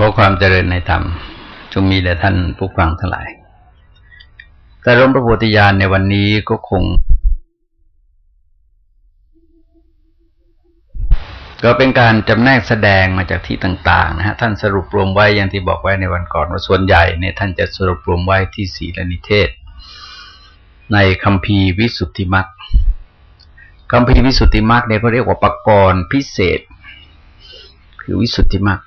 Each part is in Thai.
ขอความเจริญในธรรมจงมีแด่ท่านผู้ฟังทั้งหลาย แต่ร่มพระโพธิญาณในวันนี้ก็คง ก็เป็นการจำแนกแสดงมาจากที่ต่างๆนะฮะท่านสรุปรวมไว้อย่างที่บอกไว้ในวันก่อนว่าส่วนใหญ่เนี่ยท่านจะสรุปรวมไว้ที่ศีลนิเทศ ในคำพีวิสุทธิมักคำพีวิสุทธิมักเนี่ยเขาเรียกว่าปกรณ์พิเศษ คือวิสุทธิมัก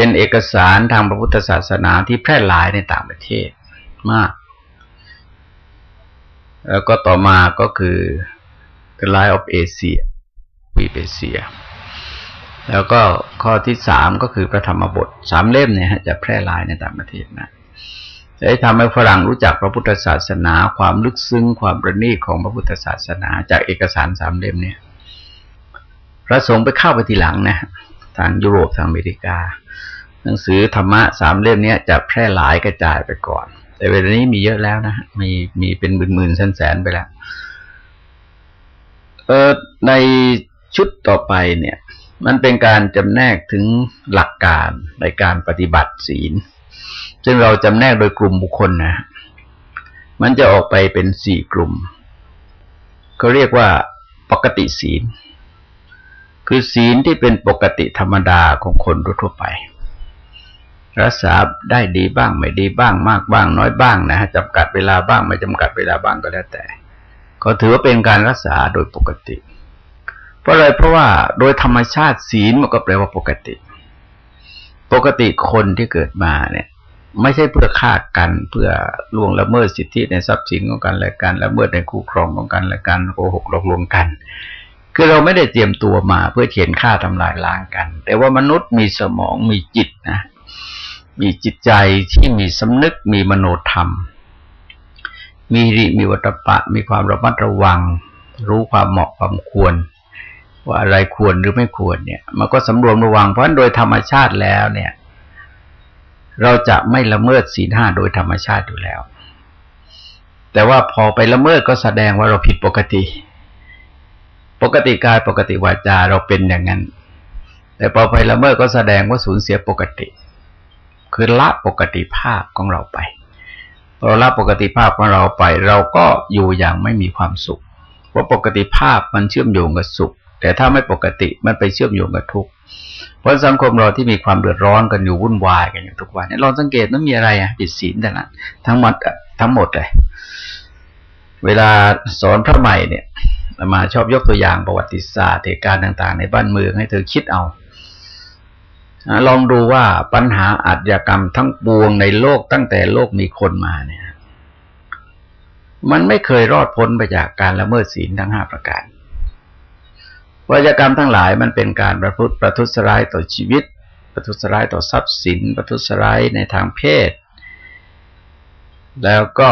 เป็นเอกสารทางพระพุทธศาสนาที่แพร่หลายในต่างประเทศมาก แล้วก็ต่อมาก็คือ The Line of Asia วีเปเซีย แล้วก็ข้อที่สามก็คือพระธรรมบทสามเล่มเนี่ยจะแพร่หลายในต่างประเทศนะจะทำให้ฝรั่งรู้จักพระพุทธศาสนา ความลึกซึ้งความประณีตของพระพุทธศาสนา จากเอกสารสามเล่มเนี่ย พระสงฆ์ไปเข้าไปทีหลังนะ ทางยุโรปทางอเมริกา หนังสือธรรมะสามเล่มนี้จะแพร่หลายกระจายไปก่อน แต่เวลานี้มีเยอะแล้วนะมีมีเป็นหมื่นๆแสนๆไปแล้วเออในชุดต่อไปเนี่ย มันเป็นการจำแนกถึงหลักการในการปฏิบัติศีล ซึ่งเราจำแนกโดยกลุ่มบุคคลนะ มันจะออกไปเป็นสี่กลุ่มเขาเรียกว่าปกติศีล คือศีลที่เป็นปกติธรรมดาของคนทั่วไป รักษาได้ดีบ้างไม่ดีบ้างมากบ้าง น้อยบ้างนะฮะจำกัดเวลาบ้างไม่จำกัดเวลาบ้างก็แล้วแต่ ก็ถือว่าเป็นการรักษาโดยปกติ เพราะอะไรเพราะว่าโดยธรรมชาติศีลมันก็แปลว่าปกติ ปกติคนที่เกิดมาเนี่ย ไม่ใช่เพื่อฆ่ากันเพื่อล่วงละเมิดสิทธิในทรัพย์สินของกันและกันละเมิดในคู่ครองของกันและกันโกหกหลอกลวงกัน คือเราไม่ได้เตรียมตัวมาเพื่อเขียนฆ่าทำลายล้างกัน แต่ว่ามนุษย์มีสมองมีจิตนะ มีจิตใจที่มีสำนึกมีมโนธรรม มีริมีวัตปะ มีความระมัดระวัง รู้ความเหมาะความควร ว่าอะไรควรหรือไม่ควรเนี่ย มันก็สำรวมระวังเพราะโดยธรรมชาติแล้วเนี่ย เราจะไม่ละเมิดศีลห้าโดยธรรมชาติอยู่แล้ว แต่ว่าพอไปละเมิดก็แสดงว่าเราผิดปกติ ปกติกายปกติวาจาเราเป็นอย่างนั้น แต่พอไปละเมิดก็แสดงว่าสูญเสียปกติ คือละปกติภาพของเราไปเราละปกติภาพของเราไป เราก็อยู่อย่างไม่มีความสุข เพราะปกติภาพมันเชื่อมโยงกับสุข แต่ถ้าไม่ปกติมันไปเชื่อมโยงกับทุกข์เพราะสังคมเราที่มีความเดือดร้อนกันอยู่วุ่นวายกันอยู่ทุกวันนี้เราสังเกตมันมีอะไรอะปิดศีลแต่ละทั้งหมดทั้งหมดเลยเวลาสอนพระใหม่เนี่ย มาชอบยกตัวอย่างประวัติศาสตร์เหตุการณ์ต่าง ๆ ในบ้านเมืองให้เธอคิดเอาลองดูว่าปัญหาอาชญากรรมทั้งปวงในโลกตั้งแต่โลกมีคนมาเนี่ย มันไม่เคยรอดพ้นไปจากการละเมิดศีลทั้งห้าประการวาจกรรมทั้งหลายมันเป็นการประพฤติประทุษร้ายต่อชีวิต ประทุษร้ายต่อทรัพย์สิน ประทุษร้ายในทางเพศ แล้วก็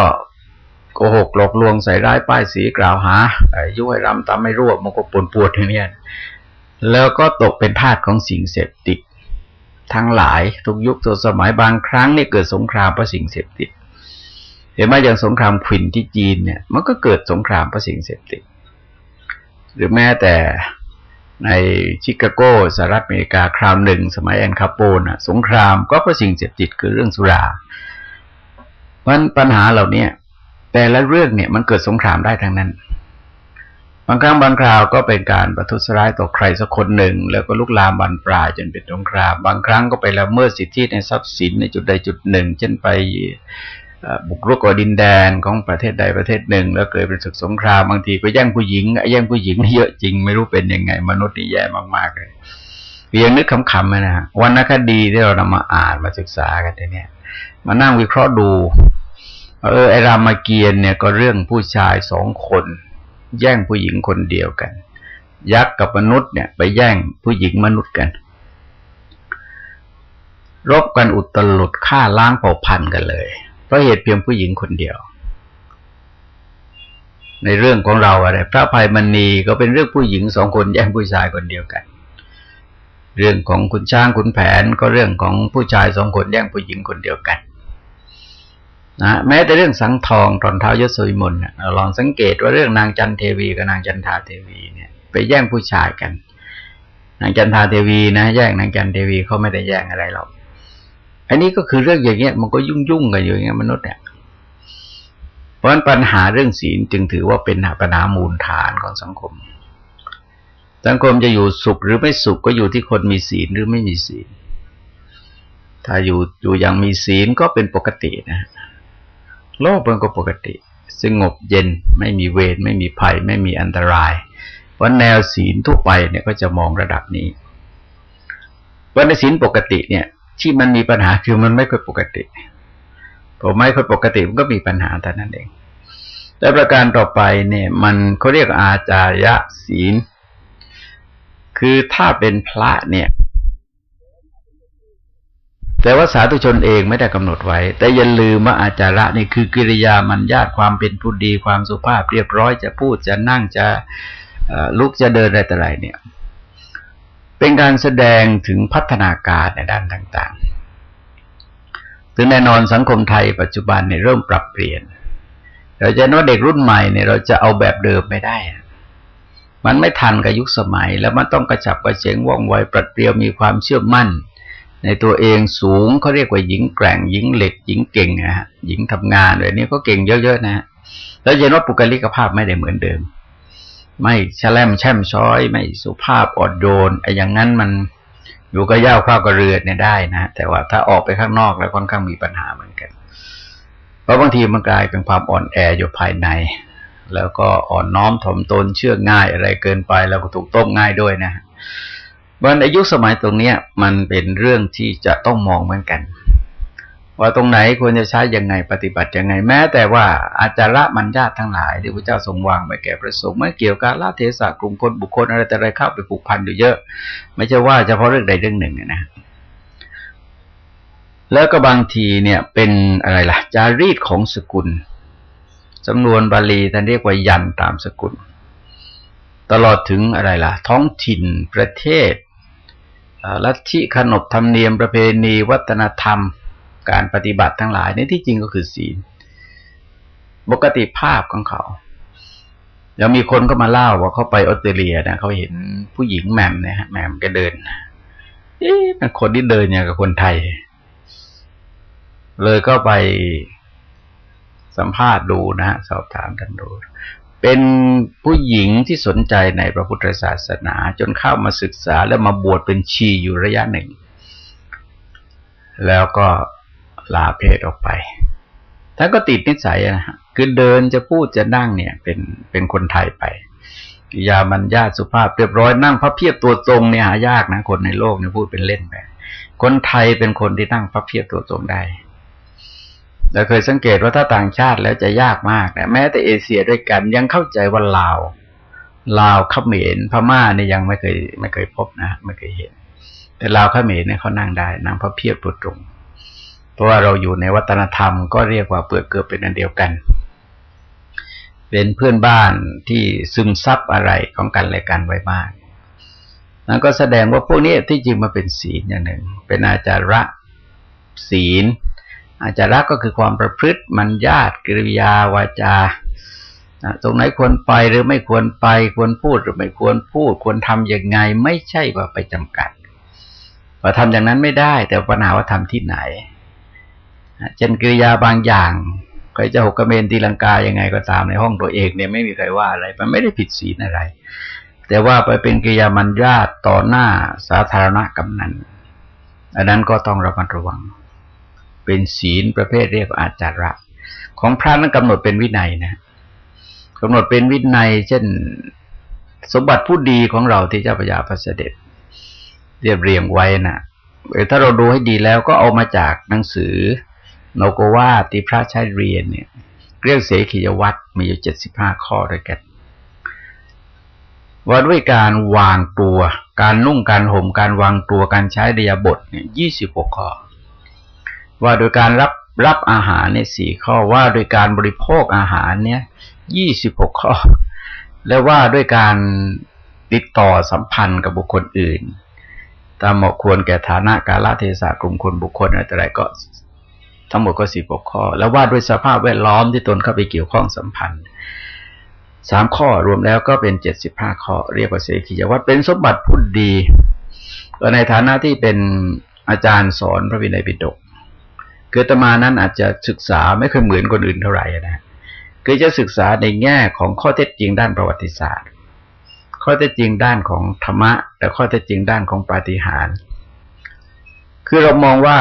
โกหกหลอกลวงใส่ร้ายป้ายสีกล่าวหายุ่ยรำตามไม่รั่วมันก็ปวดปวดอย่างนี้แล้วก็ตกเป็นทาสของสิ่งเสพติด ทั้งหลายทุกยุคทุกสมัยบางครั้งนี่เกิดสงครามเพราะสิ่งเสพติดเห็นไหมอย่างสงครามขวินที่จีนเนี่ย มันก็เกิดสงครามเพราะสิ่งเสพติด หรือแม้แต่ในชิคาโกสหรัฐอเมริกาคราวหนึ่งสมัยแอนคาโปนะสงครามก็เพราะสิ่งเสพติดคือเรื่องสุรามันปัญหาเหล่านี้ แต่ละเรื่องเนี่ยมันเกิดสงครามได้ทั้งนั้น บางครั้งบางคราวก็เป็นการประทุษร้ายต่อใครสักคนหนึ่ง แล้วก็ลุกลามบานปลายจนเป็นสงคราม บางครั้งก็ไปละเมิดสิทธิในทรัพย์สินในจุดใดจุดหนึ่ง เช่นไปบุกรุกดินแดนของประเทศใดประเทศหนึ่ง แล้วเกิดเป็นศึกสงครามบางทีก็แย่งผู้หญิงแย่งผู้หญิงเยอะจริงไม่รู้เป็นยังไง มนุษย์นี่แย่มากๆเลยเพียงนึกคำๆนะฮะวรรณคดีที่เรานำมาอ่านมาศึกษากันเนี่ยมานั่งวิเคราะห์ดู เออไอรามเกียรติเนี่ยก็เรื่องผู้ชายสองคน แย่งผู้หญิงคนเดียวกัน ยักษ์กับมนุษย์เนี่ยไปแย่งผู้หญิงมนุษย์กัน รบกันอุตลุดฆ่าล้างเผ่าพันธุ์กันเลยเพราะเหตุเพียงผู้หญิงคนเดียว ในเรื่องของเราอะไร พระภัยมณีก็เป็นเรื่องผู้หญิงสองคนแย่งผู้ชายคนเดียวกัน เรื่องของคุณช้างคุณแผนก็เรื่องของผู้ชายสองคนแย่งผู้หญิงคนเดียวกัน นะแม้แต่เรื่องสังทองตอนเท้ายศวิมลเราลองสังเกตว่าเรื่องนางจันเทวีกับนางจันทาเทวีเนี่ย ไปแย่งผู้ชายกัน นางจันทาเทวีนะแย่งนางจันเทวีเขาไม่ได้แย่งอะไรหรอกอันนี้ก็คือเรื่องอย่างเงี้ยมันก็ยุ่งยุ่งกันอยู่อย่างเงี้ยมนุษย์เนี่ยเพราะฉะนั้นปัญหาเรื่องศีลจึงถือว่าเป็นปัญหามูลฐานของสังคม สังคมจะอยู่สุขหรือไม่สุขก็อยู่ที่คนมีศีลหรือไม่มีศีล ถ้าอยู่อยู่อย่างมีศีลก็เป็นปกตินะ โลกมันก็ปกติ สงบเย็นไม่มีเวรไม่มีภัย ไม่มีอันตรายเพราะแนวศีลทั่วไปเนี่ยก็จะมองระดับนี้ว่าในศีลปกติเนี่ย ที่มันมีปัญหาคือมันไม่ค่อยปกติพอไม่ค่อยปกติมันก็มีปัญหาแต่นั้นเอง แต่ประการต่อไปเนี่ยมันเขาเรียกอาจารยศีล คือถ้าเป็นพระเนี่ย แต่ว่าสาธุชนเองไม่ได้กำหนดไว้ แต่อย่าลืมว่าอาจาระนี่คือกิริยามันญาติความเป็นผู้ดีความสุภาพเรียบร้อยจะพูดจะนั่งจะลุกจะเดินอะไรต่ออะไรเนี่ย เป็นการแสดงถึงพัฒนาการในด้านต่างๆ ถึงแน่นอนสังคมไทยปัจจุบันเนี่ยเริ่มปรับเปลี่ยน เราจะนว่าเด็กรุ่นใหม่เนี่ยเราจะเอาแบบเดิมไม่ได้ มันไม่ทันกับยุคสมัย แล้วมันต้องกระฉับกระเฉงว่องไวปรัดเปรียวมีความเชื่อมั่น ในตัวเองสูงเขาเรียกว่าหญิงแกร่งหญิงเหล็กหญิงเก่งนะฮะหญิงทำงานเลยนี่ก็เก่งเยอะๆนะฮะแล้วเห็นว่าปุกลิกภาพไม่ได้เหมือนเดิม ไม่แฉลมแช่มช้อย ไม่สุภาพอ่อนโยนไอ้อย่างนั้นมันอยู่กับย่าข้าวกระเรือนเนี่ยได้นะแต่ว่าถ้าออกไปข้างนอกแล้วค่อนข้างมีปัญหาเหมือนกัน เพราะบางทีมันกลายเป็นความอ่อนแออยู่ภายใน แล้วก็อ่อนน้อมถ่อมตนเชื่อง่ายอะไรเกินไป แล้วก็ถูกต้มง่ายด้วยนะ วันอายุสมัยตรงเนี้ย มันเป็นเรื่องที่จะต้องมองเหมือนกัน ว่าตรงไหนควรจะใช้ยังไงปฏิบัติยังไงแม้ แต่ว่าอาจาระมัญญาตทั้งหลายที่พระเจ้าทรงวางไปแก่พระสงฆ์ไม่เกี่ยวกับละเทศะกลุ่มคนบุคคลอะไรแต่อะไรเข้าไปผูกพันอยู่เยอะ ไม่ใช่ว่าเฉพาะเรื่องใดเรื่องหนึ่งนะแล้วก็บางทีเนี่ยเป็นอะไรล่ะ จารีตของสกุลจำนวนบาลีท่านเรียกว่ายันตามสกุล ตลอดถึงอะไรล่ะ ท้องถิ่นประเทศ ลัทธิขนบธรรมเนียมประเพณีวัฒนธรรม การปฏิบัติทั้งหลายในที่จริงก็คือศีลปกติภาพของเขายังมีคนก็มาเล่าว่าเขาไปออสเตรเลียนะเขาเห็นผู้หญิงแหม่มเนี่ยแหม่มก็เดินเอ๊ะมันคนที่เดินอย่างกับคนไทย เลยก็ไปสัมภาษณ์ดูนะสอบถามกันดู เป็นผู้หญิงที่สนใจในพระพุทธศาสนา จนเข้ามาศึกษาแล้วมาบวชเป็นชีอยู่ระยะหนึ่ง แล้วก็ลาเพศออกไปท่านก็ติดนิสัยนะฮะคือเดินจะพูดจะนั่งเนี่ย เป็นเป็นคนไทยไปกิยามันญาสุภาพเรียบร้อยนั่งพระเพียบตัวตรงเนี่ยหายากนะคนในโลกเนี่ยพูดเป็นเล่นไปคนไทยเป็นคนที่นั่งพระเพียบตัวตรงได้ เราเคยสังเกตว่าถ้าต่างชาติแล้วจะยากมากนะแม้แต่เอเชียด้วยกันยังเข้าใจว่าลาวลาวเขมรพม่าเนี่ยยังไม่เคยไม่เคยพบนะไม่เคยเห็น แต่ลาวเขมรเนี่ยเขานั่งได้นั่งพระเพียบตัวตรง เพราะว่าเราอยู่ในวัฒนธรรมก็เรียกว่าเปลือกเกือบเป็นอันเดียวกัน เป็นเพื่อนบ้านที่ซึมซับอะไรของกันและกันไว้มากนั่นก็แสดงว่าพวกนี้ที่จริงมาเป็นศีลอย่างหนึ่ง เป็นอาจาระศีล อาจาระก็คือความประพฤติมันญาติกิริยาวาจาตรงไหนควรไปหรือไม่ควรไปควรพูดหรือไม่ควรพูด ควรทำยังไงไม่ใช่ว่าไปจำกัดว่าทำอย่างนั้นไม่ได้ แต่ปัญหาว่าทำที่ไหนเช่นกิริยาบางอย่างใครจะหกกระเมนตีลังกายังไงก็ตามในห้องตัวเองเนี่ยไม่มีใครว่าอะไร มันไม่ได้ผิดศีลอะไร แต่ว่าไปเป็นกิริยามันญาติต่อหน้าสาธารณะกำนันอันนั้นก็ต้องระมัดระวัง เป็นศีลประเภทเรียกอาจาระ ของพระนั้นกำหนดเป็นวินัยนะกำหนดเป็นวินัย เช่นสมบัติผู้ดีของเราที่เจ้าพระยาพระเสด็จ เรียบเรียงไว้นะถ้าเราดูให้ดีแล้วก็เอามาจากหนังสือโนโกวาที่พระใช้เรียนเนี่ย เรียกเสขียวัตรมีอยู่เจ็ดสิบห้าข้อด้วยกันว่าด้วยการวางตัว การนุ่งการห่มการวางตัวการใช้เดียบทเนี่ยยี่สิบหกข้อ ว่าโดยการรับรับอาหารเนี่ยสี่ข้อว่าโดยการบริโภคอาหารเนี่ยยี่สิบหกข้อ แล้วว่าด้วยการติดต่อสัมพันธ์กับบุคคลอื่น ตามเหมาะควรแก่ฐานะกาลเทศะกลุ่มคนบุคคลอะไรก็ทั้งหมดก็สี่หกข้อ แล้วว่าด้วยสภาพแวดล้อมที่ตนเข้าไปเกี่ยวข้องสัมพันธ์สามข้อรวมแล้วก็เป็นเจ็ดสิบห้าข้อ เรียกว่าเสขียวัตรเป็นสมบัติพูดดี ก็ในฐานะที่เป็นอาจารย์สอนพระวินัยปิฎก เกิดมานั้นอาจจะศึกษาไม่เคยเหมือนคนอื่นเท่าไหร่นะคือจะศึกษาในแง่ของข้อเท็จจริงด้านประวัติศาสตร์ ข้อเท็จจริงด้านของธรรมะ และข้อเท็จจริงด้านของปาฏิหาริย์คือเรามองว่า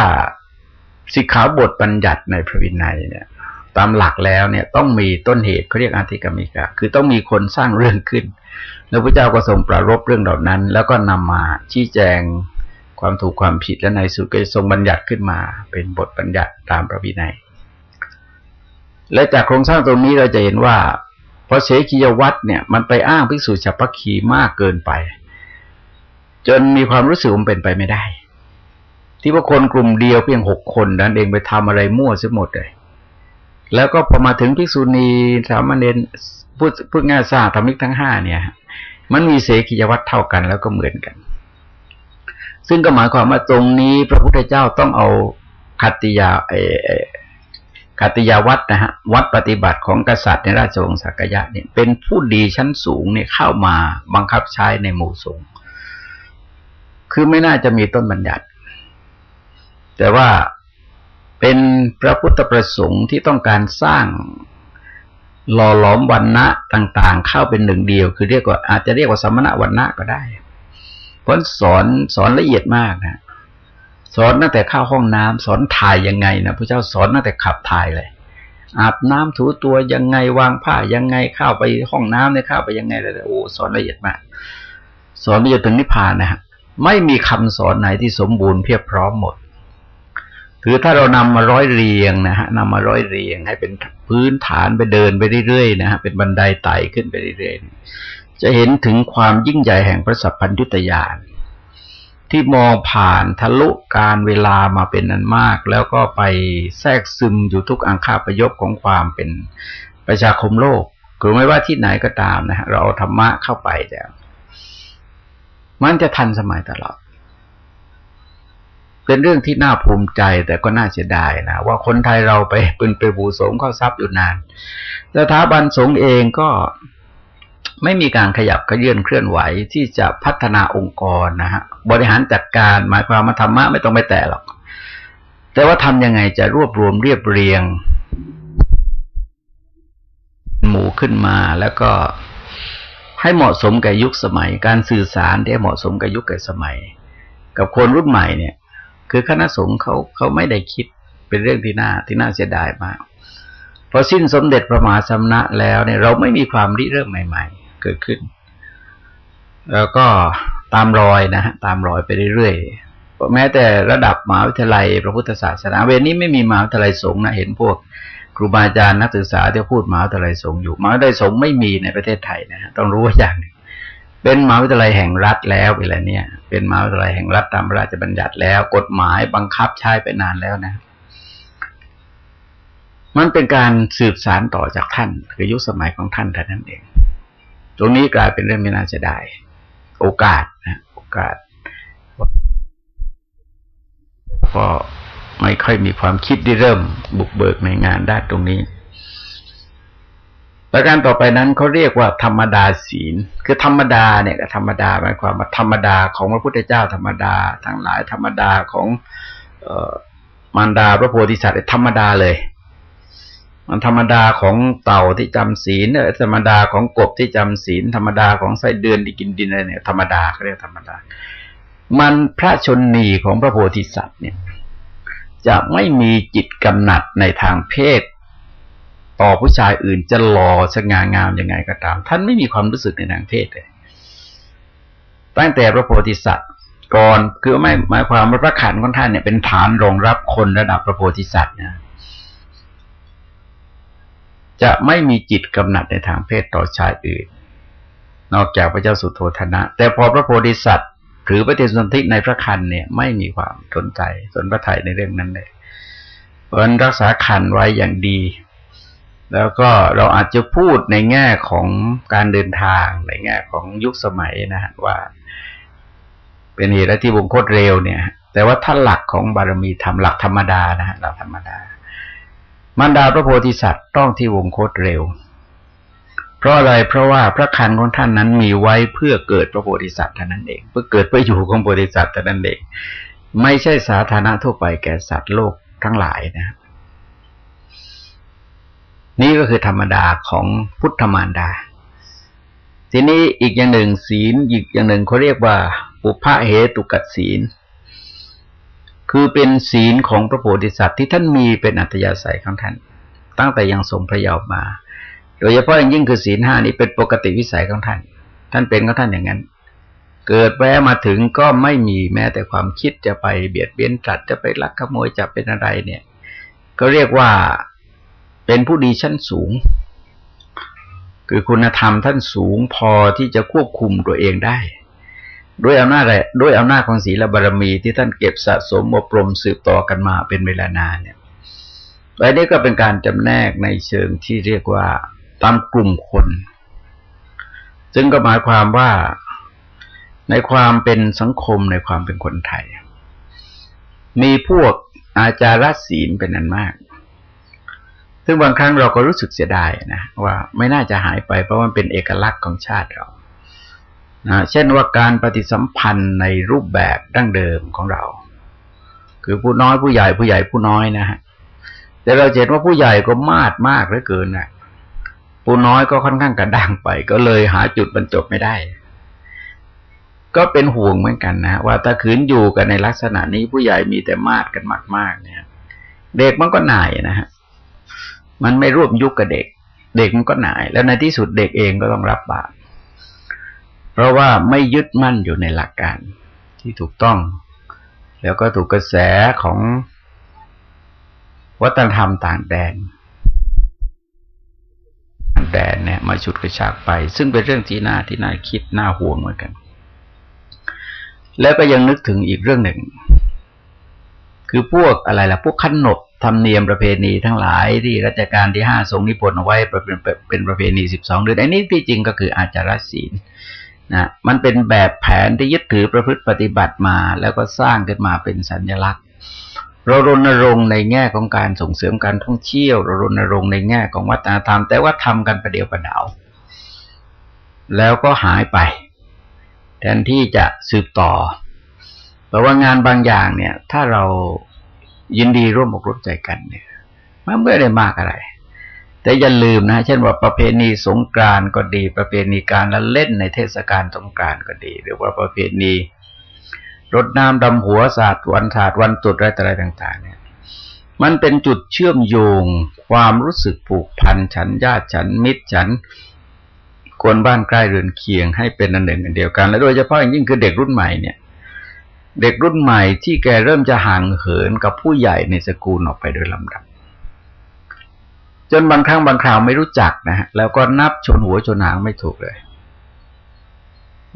สิกขาบทบัญญัติในพระวินัยเนี่ยตามหลักแล้วเนี่ยต้องมีต้นเหตุเขาเรียกอาธิกรรมิกาคือต้องมีคนสร้างเรื่องขึ้น แล้วพระเจ้าก็ทรงประรบเรื่องเหล่านั้น แล้วก็นำมาชี้แจง ความถูกความผิดและในสุดก็ทรงบัญญัติขึ้นมา เป็นบทบัญญัติตามพระวินัย และจากโครงสร้างตรงนี้เราจะเห็นว่าพอเสกียวัตรเนี่ย มันไปอ้างพิสูจน์ฉัพพคีมากเกินไป จนมีความรู้สึกมันเป็นไปไม่ได้ ที่ว่าคนกลุ่มเดียวเพียงหกคนนั้นเองไปทำอะไรมั่วซะหมดเลย แล้วก็พอมาถึงภิกษุณีสามเณรพูดพูดง่ายซาธรรมิกทั้งห้าเนี่ย มันมีเสกิยวัตรเท่ากันแล้วก็เหมือนกัน ซึ่งก็หมายความว่าตรงนี้พระพุทธเจ้าต้องเอาคัติยาไอคัติยาวัดนะฮะวัดปฏิบัติของกษัตริย์ในราชวงศ์สักยะเนี่ยเป็นผู้ดีชั้นสูงเนี่ยเข้ามาบังคับใช้ในหมู่สงฆ์คือไม่น่าจะมีต้นบัญญัติ แต่ว่าเป็นพระพุทธประสงค์ที่ต้องการสร้างหล่อหลอมวันณะต่าง ๆ เข้าเป็นหนึ่งเดียว คือเรียกว่าอาจจะเรียกว่าสมณะวันณะก็ได้ เพราะสอนสอนละเอียดมากนะสอนตั้งแต่เข้าห้องน้ำสอนถ่ายยังไงนะพระเจ้าสอนตั้งแต่ขับถ่ายเลย อาบน้ำถูตัวยังไงวางผ้ายังไงเข้าไปห้องน้ำเนี่ยเข้าไปยังไงเลยโอ้สอนละเอียดมาก สอนไปจนถึงนิพพานนะฮะไม่มีคำสอนไหนที่สมบูรณ์เพียบพร้อมหมดคือถ้าเรานำมาร้อยเรียงนะฮะนำมาร้อยเรียงให้เป็นพื้นฐานไปเดินไปเรื่อยๆนะฮะเป็นบันไดไต่ขึ้นไปเรื่อยๆ จะเห็นถึงความยิ่งใหญ่แห่งพระสัพพัญญุตยานที่มองผ่านทะลุการเวลามาเป็นนันมาก แล้วก็ไปแทรกซึมอยู่ทุกอังคาประยบของความเป็นประชาคมโลกคือไม่ว่าที่ไหนก็ตามนะฮะเราเอาธรรมะเข้าไปแล้วมันจะทันสมัยตลอด เป็นเรื่องที่น่าภูมิใจแต่ก็น่าเสียดายนะ ว่าคนไทยเราไปเป็นไปบูสงเข้าทรัพย์อยู่นานสถาบันสงเองก็ ไม่มีการขยับขยื่นเคลื่อนไหวที่จะพัฒนาองค์กรนะฮะบริหารจัดการหมายความมาธรรมะไม่ต้องไปแตะหรอก แต่ว่าทำยังไงจะรวบรวมเรียบเรียง หมู่ขึ้นมาแล้วก็ให้เหมาะสมกับยุคสมัย การสื่อสารที่เหมาะสมกับยุคกับสมัย กับคนรุ่นใหม่เนี่ย คือคณะสงฆ์เขาเขาไม่ได้คิดเป็นเรื่องที่น่าที่น่าเสียดายมากพอสิ้นสมเด็จพระมหาสมณะแล้วเนี่ยเราไม่มีความริเริ่มใหม่ ๆ เกิดขึ้น แล้วก็ตามรอยนะฮะตามรอยไปเรื่อยๆแม้แต่ระดับมหาวิทยาลัยพระพุทธศาสนาเวรนี้ไม่มีมหาวิทยาลัยสงฆ์นะเห็นพวกครูบาอาจารย์นักศึกษาที่พูดมหาวิทยาลัยสงฆ์อยู่มหาวิทยาลัยสงฆ์ไม่มีในประเทศไทยนะฮะต้องรู้ว่าอย่างนึงเป็นมหาวิทยาลัยแห่งรัฐแล้วเวลาเนี้ยเป็นมหาวิทยาลัยแห่งรัฐตามราชบัญญัติแล้ว กฎหมายบังคับใช้ไปนานแล้วนะ มันเป็นการสืบสารต่อจากท่าน คือยุคสมัยของท่านแต่นั้นเอง ตรงนี้กลายเป็นเรื่องไม่น่าจะได้ โอกาสนะโอกาสก็ไม่ค่อยมีความคิดที่เริ่มบุกเบิกในงานด้านตรงนี้ ประการต่อไปนั้นเขาเรียกว่าธรรมดาศีล คือธรรมดาเนี่ยธรรมดาหมายความว่าธรรมดาของพระพุทธเจ้าธรรมดา ทั้งหลายธรรมดาของเอมารดาพระโพธิสัตว์ธรรมดาเลย มันธรรมดาของเต่าที่จำศีลเนธรรมดาของกบที่จำศีลธรรมดาของไส้เดือนที่กินดินอะไรเนี่ยธรรมดาเขาเรียกธรรมดา มันพระชนนีของพระโพธิสัตว์เนี่ย จะไม่มีจิตกำหนัดในทางเพศ ต่อผู้ชายอื่นจะหล่อสง่างามยังไงก็ตาม ท่านไม่มีความรู้สึกในทางเพศเลยตั้งแต่พระโพธิสัตว์ก่อนคือไม่หมายความว่าพระขันของท่านเนี่ยเป็นฐานรองรับคนระดับพระโพธิสัตว์นะ จะไม่มีจิตกำหนัดในทางเพศต่อชายอื่น นอกจากพระเจ้าสุโธธนะ แต่พอพระโพธิสัตว์ หรือพระเทสนทิในพระคันเนี่ยไม่มีความสนใจสนพระไทยในเรื่องนั้นเลยเพราะรักษาคันไว้อย่างดี แล้วก็เราอาจจะพูดในแง่ของการเดินทางในแง่ของยุคสมัยนะฮะว่า เป็นเหตุที่วงโคตรเร็วเนี่ย แต่ว่าถ้าหลักของบารมีธรรมหลักธรรมดานะฮะหลักธรรมดา มันดาพระโพธิสัตว์ต้องที่วงโคตรเร็ว เพราะอะไรเพราะว่าพระคันของท่านนั้นมีไว้เพื่อเกิดพระโพธิสัตว์เท่านั้นเอง เพื่อเกิดเพื่อยู่ของโพธิสัตว์เท่านั้นเอง ไม่ใช่สาธารณะทั่วไปแก่สัตว์โลกทั้งหลายนะ นี่ก็คือธรรมดาของพุทธมารดา ทีนี้อีกอย่างหนึ่งศีลอีกอย่างหนึ่งเขาเรียกว่า อุปะเหตุกัดศีล คือเป็นศีลของพระโพธิสัตว์ที่ท่านมีเป็นอัตยาศัยของท่าน ตั้งแต่ยังทรงพระเยาว์มา โดยเฉพาะอย่างยิ่งคือศีลห้านี้เป็นปกติวิสัยของท่าน ท่านเป็นของท่านอย่างนั้น เกิดแวะมาถึงก็ไม่มีแม้แต่ความคิดจะไปเบียดเบียนจัดจะไปลักขโมยจะเป็นอะไรเนี่ย ก็เรียกว่าเป็นผู้ดีชั้นสูง คือคุณธรรมท่านสูงพอที่จะควบคุมตัวเองได้ ด้วยอำนาจอะไรด้วยอำนาจของศีลบารมีที่ท่านเก็บสะสมอบรมสืบต่อกันมาเป็นเวลานานเนี่ยอันนี้ก็เป็นการจำแนกในเชิงที่เรียกว่าตามกลุ่มคน ซึ่งก็หมายความว่าในความเป็นสังคมในความเป็นคนไทย มีพวกอาจารย์ศีลเป็นอันมาก ซึ่งบางครั้งเราก็รู้สึกเสียดายนะว่าไม่น่าจะหายไปเพราะมันเป็นเอกลักษณ์ของชาติเรา นะเช่นว่าการปฏิสัมพันธ์ในรูปแบบดั้งเดิมของเรา คือผู้น้อยผู้ใหญ่ผู้ใหญ่ผู้น้อยนะฮะแต่เราเห็นว่าผู้ใหญ่ก็มาดมากเหลือเกินนะผู้น้อยก็ค่อนข้างกระด้างไป ก็เลยหาจุดบรรจบไม่ได้ ก็เป็นห่วงเหมือนกันนะว่าถ้าขืนอยู่กันในลักษณะนี้ผู้ใหญ่มีแต่มาดกันมากๆเนี่ย เด็กมันก็หน่ายนะฮะมันไม่ร่วมยุคกับเด็ก เด็กมันก็หน่าย แล้วในที่สุดเด็กเองก็ต้องรับบาป เพราะว่าไม่ยึดมั่นอยู่ในหลักการที่ถูกต้อง แล้วก็ถูกกระแสของวัฒนธรรมต่างแดนแดนเนี่ยมาฉุดกระชากไป ซึ่งเป็นเรื่องที่น่าที่น่าคิดน่าห่วงเหมือนกัน แล้วก็ยังนึกถึงอีกเรื่องหนึ่ง คือพวกอะไรล่ะ พวกขนบธรรมเนียมประเพณีทั้งหลายที่รัชกาลที่ห้าทรงนิพนธ์เอาไว้เป็นเป็นประเพณีสิบสองเดือนอันนี้ที่จริงก็คืออาจารศีล นะมันเป็นแบบแผนที่ยึดถือประพฤติปฏิบัติมา แล้วก็สร้างขึ้นมาเป็นสัญลักษณ์ เรารณรงค์ในแง่ของการส่งเสริมการท่องเที่ยวเรารณรงค์ในแง่ของวัฒนธรรม แต่ว่าทำกันประเดียวประดาว แล้วก็หายไป แทนที่จะสืบต่อ เพราะว่างานบางอย่างเนี่ย ถ้าเรายินดีร่วมอกร่วมใจกันเนี่ยมันไม่ได้มากอะไร แต่อย่าลืมนะเช่นว่าประเพณีสงกรานก็ดี ประเพณีการละเล่นในเทศกาลสงกรานก็ดี หรือว่าประเพณีรดน้ำดำหัวศาสตร์วันศาสตร์วันตุดอะไรอะไรต่าง ๆ เนี่ย มันเป็นจุดเชื่อมโยงความรู้สึกผูกพันฉันญาติฉันมิตรฉันคนบ้านใกล้เรือนเคียงให้เป็นอันหนึ่งอันเดียวกัน และโดยเฉพาะอย่างยิ่งคือเด็กรุ่นใหม่เนี่ย เด็กรุ่นใหม่ที่แกเริ่มจะห่างเหินกับผู้ใหญ่ในสกุลออกไปโดยลำดับ จนบางครั้งบางคราวไม่รู้จักนะฮะแล้วก็นับชนหัวชนหางไม่ถูกเลย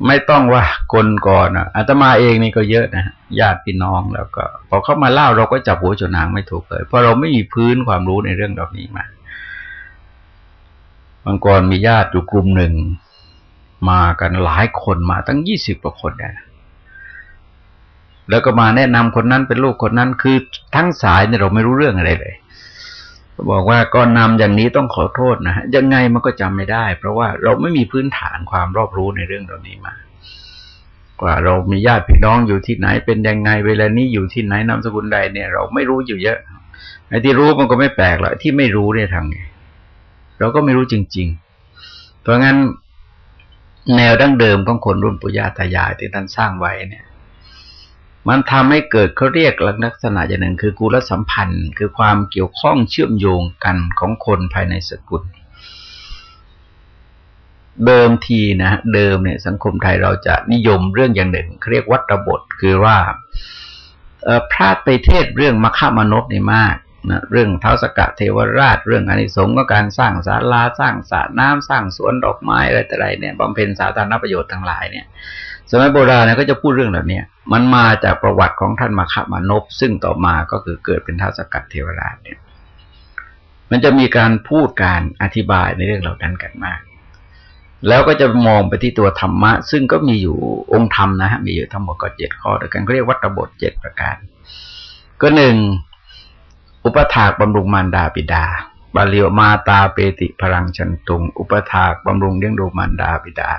ไม่ต้องว่าคนก่อนอาตมาเองนี่ก็เยอะนะญาติพี่น้องแล้วก็พอเข้ามาเล่าเราก็จับหัวชนหางไม่ถูกเลยเพราะเราไม่มีพื้นความรู้ในเรื่องเหล่านี้มาบางก่อนมีญาติอยู่กลุ่มหนึ่ง มากันหลายคนมาตั้งยี่สิบกว่าคนเนี่ยแล้วก็มาแนะนำคนนั้นเป็นลูกคนนั้นคือทั้งสายเนี่ยเราไม่รู้เรื่องอะไรเลย บอกว่าก่อนนำอย่างนี้ต้องขอโทษนะฮะยังไงมันก็จำไม่ได้ เพราะว่าเราไม่มีพื้นฐานความรอบรู้ในเรื่องเหล่านี้มา กว่าเรามีญาติพี่น้องอยู่ที่ไหนเป็นยังไงเวลานี้อยู่ที่ไหนนามสกุลใดเนี่ย เราไม่รู้อยู่เยอะไอ้ที่รู้มันก็ไม่แปลกหรอกที่ไม่รู้เนี่ยทำไงเราก็ไม่รู้จริง ๆ เพราะงั้นแนวดั้งเดิมของคนรุ่นปุญญาตายายที่ท่านสร้างไว้เนี่ย มันทำให้เกิดเขาเรียกลักษณะอย่างหนึ่ง คือกุลสัมพันธ์ คือความเกี่ยวข้องเชื่อมโยงกันของคนภายในสกุล เดิมทีนะเดิมเนี่ยสังคมไทยเราจะนิยมเรื่องอย่างหนึ่งเรียกวัตบทคือว่าพระไปเทศเรื่องมคามนพนี่มากนะเรื่องเท้าสกะเทวราช เรื่องอนิสงส์ก็การสร้างศาลาสร้างสระน้ำสร้างสวนดอกไม้อะไรแต่ไรเนี่ยบำเพ็ญสาธารณประโยชน์ทั้งหลายเนี่ย สมัยโบราณเนี่ยก็จะพูดเรื่องแบบนี้มันมาจากประวัติของท่านมาคามานพซึ่งต่อมาก็คือเกิดเป็นท้าสกัดเทวราชเนี่ย มันจะมีการพูดการอธิบายในเรื่องเหล่านั้นกันมาก แล้วก็จะมองไปที่ตัวธรรมะ ซึ่งก็มีอยู่องค์ธรรมนะฮะมีอยู่ทั้งหมดก็เจ็ดข้อด้วยกันเรียกวัตบทเจ็ดประการ ก็หนึ่งอุปถากบำรุงมารดาบิดาบาลีมาตาเปติพลังชันตุง อุปถากบำรุงเลี้ยงดูมารดาบิดา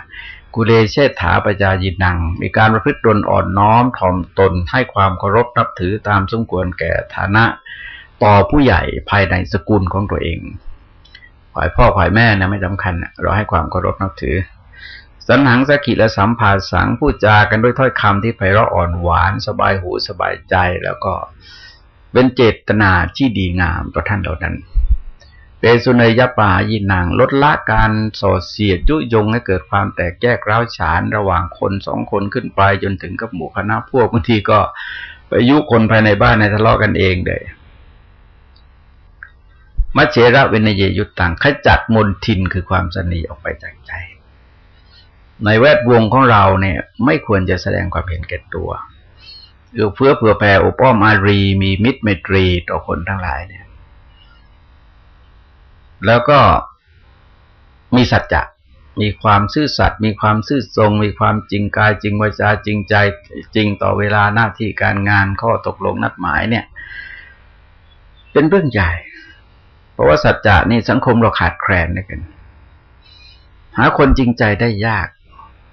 กุเลเชษฐาปจายินัง มีการประพฤติตนอ่อนน้อมถ่อมตนให้ความเคารพนับถือตามสมควรแก่ฐานะ ต่อผู้ใหญ่ภายในสกุลของตัวเองฝ่ายพ่อฝ่ายแม่นะไม่สำคัญ เราให้ความเคารพนับถือ สันหังสกิและสัมภาสังพูดจากันด้วยถ้อยคำที่ไพเราะอ่อนหวานสบายหูสบายใจแล้วก็เป็นเจตนาที่ดีงามต่อท่านเหล่านั้น เปสุเนยปายินางลดละการส่อเสียดยุยงให้เกิดความแตกแยกร้าวฉานระหว่างคนสองคนขึ้นไปจนถึงกับหมู่คณะพวกบางทีก็ไปยุคนภายในบ้านในทะเลาะกันเองเลยมัจเจระเวนเยยุตตังขจัดมนทินคือความสนีออกไปจากใจ ในแวดวงของเราเนี่ย ไม่ควรจะแสดงความเห็นแก่ตัวเอื้อเฟื้อเผื่อแผ่อุปมอารี มีมิตรเมตรีต่อคนทั้งหลายเนี่ย แล้วก็มีสัจจะมีความซื่อสัตย์มีความซื่อตรงมีความจริงกายจริงวาจาจริงใจจริงต่อเวลาหน้าที่การงานข้อตกลงนัดหมายเนี่ย เป็นเรื่องใหญ่ เพราะว่าสัจจะนี่สังคมเราขาดแคลนนะกันหาคนจริงใจได้ยาก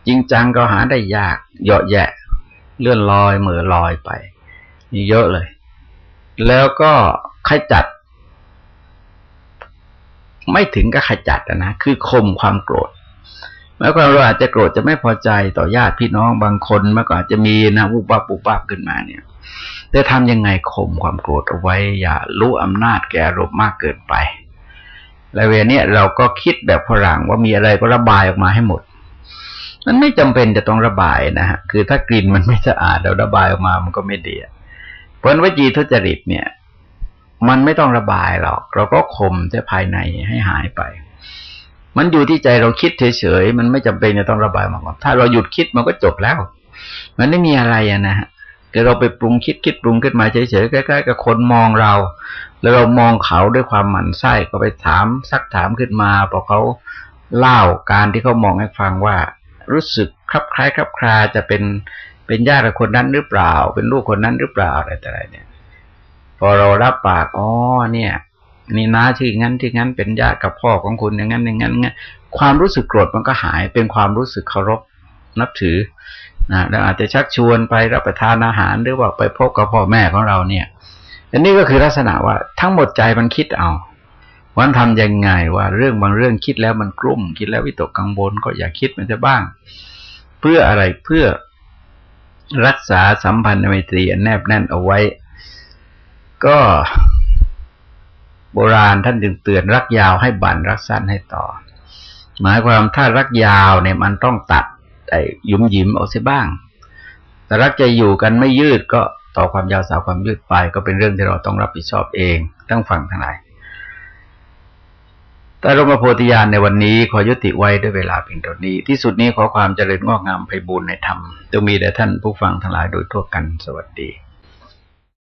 จริงจังก็หาได้ยากเหยาะแยะ เลื่อนลอยเหมือลอยไปนี่เยอะเลย แล้วก็ขจัด ไม่ถึงกับขจัดนะคือคมความโกรธเมื่อก่อนเราอาจจะโกรธจะไม่พอใจต่อญาติพี่น้องบางคนเมื่อก่อนจะมีนะวุบวับปุบวับขึ้นมาเนี่ยจะทำยังไงข่มความโกรธเอาไว้ อย่ารู้อำนาจแก่อารมณ์มากเกินไปและเวลานี้เราก็คิดแบบฝรั่งว่ามีอะไรก็ระบายออกมาให้หมด มันไม่จำเป็นจะต้องระบายนะฮะคือถ้ากลิ่นมันไม่สะอาดเราระบายออกมามันก็ไม่ดีเพราะวิจีทุจริตเนี่ย มันไม่ต้องระบายหรอก เราก็ข่มแต่ภายในให้หายไป มันอยู่ที่ใจเราคิดเฉยๆ มันไม่จำเป็นจะต้องระบายมาก่อนถ้าเราหยุดคิดมันก็จบแล้ว มันไม่มีอะไรอะนะฮะแต่เราไปปรุงคิดคิดปรุงขึ้นมาเฉยๆใกล้ๆกับคนมองเรา แล้วเรามองเขาด้วยความหมั่นไส้ก็ไปถามซักถามขึ้นมาพอเขาเล่าการที่เขามองให้ฟังว่า รู้สึกคลับคล้ายคลับคลาจะเป็นเป็นญาติคนนั้นหรือเปล่า เป็นลูกคนนั้นหรือเปล่าอะไรต่ออะไรเนี่ย พอเรารับปากอ๋อเนี่ย นี่น้าที่งั้นที่งั้นเป็นญาติกับพ่อของคุณอย่างนั้นอย่างนั้นงี้ยความรู้สึกโกรธมันก็หายเป็นความรู้สึกเคารพนับถือนะเราอาจจะชักชวนไปรับประทานอาหารหรือว่าไปพบกับพ่อแม่ของเราเนี่ยอันนี้ก็คือลักษณะว่าทั้งหมดใจมันคิดเอาวันทำยังไงว่าเรื่องบางเรื่องคิดแล้วมันกลุ้มคิดแล้ววิตกกังวลก็อย่าคิดมันจะบ้าง เพื่ออะไรเพื่อรักษาสัมพันธ์ไมตรีแนบแน่นเอาไว้ ก็โบราณท่านจึงเตือนรักยาวให้บันรักสั้นให้ต่อ หมายความถ้ารักยาวเนี่ยมันต้องตัดไอ้ยุ่มยิ้มออกเสียบ้าง แต่รักจะอยู่กันไม่ยืดก็ต่อความยาวสาวความยืดไป ก็เป็นเรื่องที่เราต้องรับผิดชอบเองทั้งฝั่งทั้งหลายแต่รมโพธิญาณในวันนี้ขอยุติไว้ด้วยเวลาเพียงเท่านี้ ที่สุดนี้ขอความเจริญงอกงามไปบูรณนธรรมจะมีแด่ท่านผู้ฟังทั้งหลายโดยทั่วกันสวัสดี